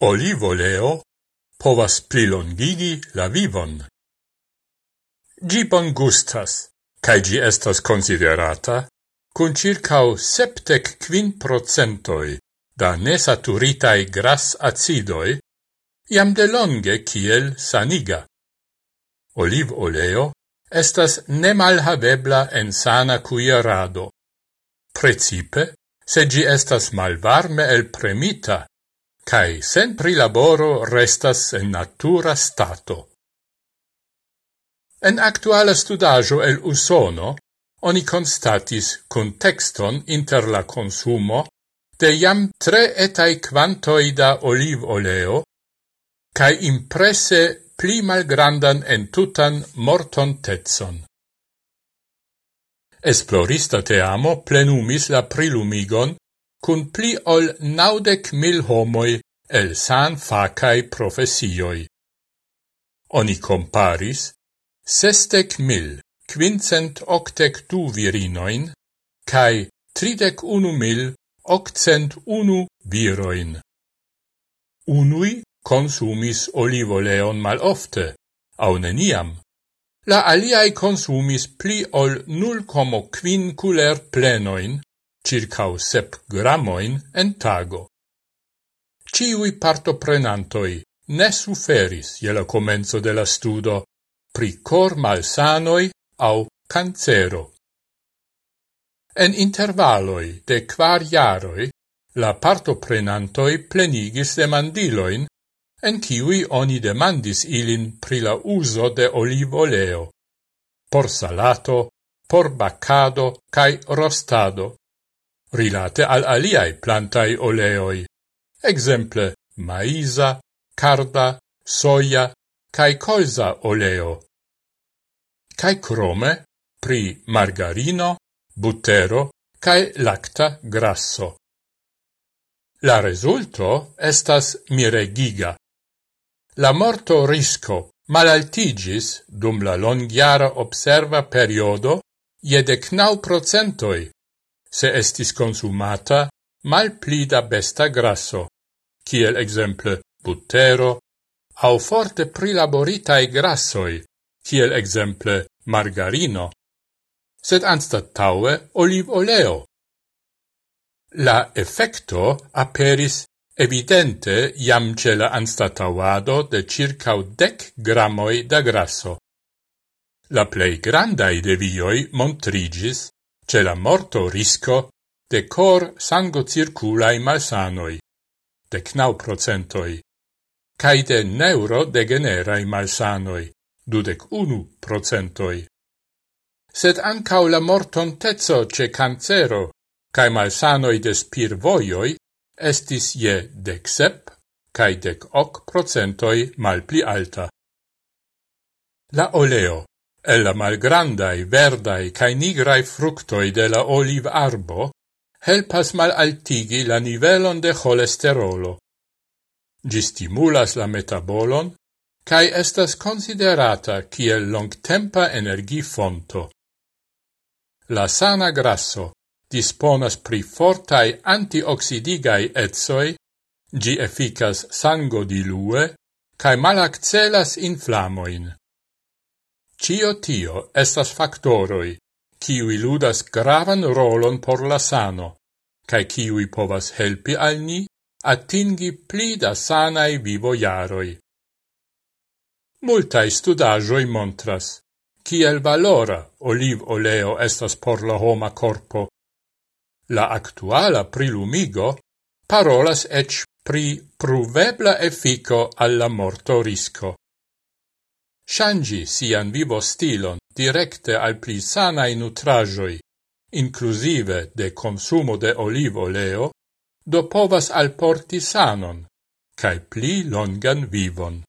Olivoleo povas plilongigi la vivon. Gi bon gustas, cae gi estas considerata cun circau septec quin procentoi da nesaturitae gras acidoi, iam delonge kiel saniga. Oliv oleo estas nemalhavebla en sana cuierado. Precipe, se gi estas malvarme el premita, cae sen prilaboro restas en natura stato. En actuala studajo el Usono, oni constatis contexton inter la consumo de jam tre etai quantoi da oliv oleo, cae impresse pli malgrandan entutan mortontezzon. Esplorista teamo plenumis la prilumigon cun pli ol naudec mil homoi el san facai profesioi. Oni comparis sestec mil, quincent octec du virinoin, cae tridec unu mil, octcent unu viroin. Unui consumis olivoleon mal ofte, au neniam. La aliai consumis pli ol 0,5 culer plenoin, circau sep gramoin en tago. Ciui partoprenantoi ne suferis je la comenzo de la studo pri cor malsanoi au cancero. En intervaloi de quar jaroi la partoprenantoi plenigis demandiloin en ciui oni demandis ilin pri la uso de olivoleo, por salato, por baccado cae rostado rilate al aliai plantai oleoi, exemple maisa, carda, soia, cae colza oleo. Cae crome pri margarino, butero, cae lacta grasso. La resulto estas miregiga. La morto risco malaltigis dum la longiara observa periodo je decnau procentoi se estis consumata mal pli da besta grasso, kiel exemple buttero, au forte prilaboritae grassoi, kiel exemple margarino, sed anstat taue oliv oleo. La effecto aperis evidente iam ce la anstatauado de circa dec gramoi da grasso. La plei grandai devioi montrigis c'è la morto risco de cor sango circulai malsanoi, de knau procentoi, cae de neuro degenerae malsanoi, dudec unu procentoi. Sed ancau la mortontezzo ce cancero, cae malsanoi de spirvoioi, estis je dec sep, cae dec hoc procentoi mal pli alta. La oleo El la malgrandai, verdai cae nigrai fructoi de la oliv arbo helpas mal altigi la nivelon de cholesterolo. Gi stimulas la metabolon, cae estas considerata kiel longtempa energifonto. La sana grasso disponas pri fortai antioxidigai etsoi, gi efficas sango dilue, cae malaccelas inflamoin. Cio tio estas factoroi, kiui ludas gravan rolon por la sano, cae kiui povas helpi al ni attingi pli da sanae vivoiaroi. Multae studagioi montras, kiel valora oliv oleo estas por la homa corpo. La actuala prilumigo parolas ec pri pruvebla effico alla morto risco shangi sian vivo stilon directe al pli sanai nutrajoi, inclusive de consumo de olivo leo, do povas alporti sanon, cae pli longan vivon.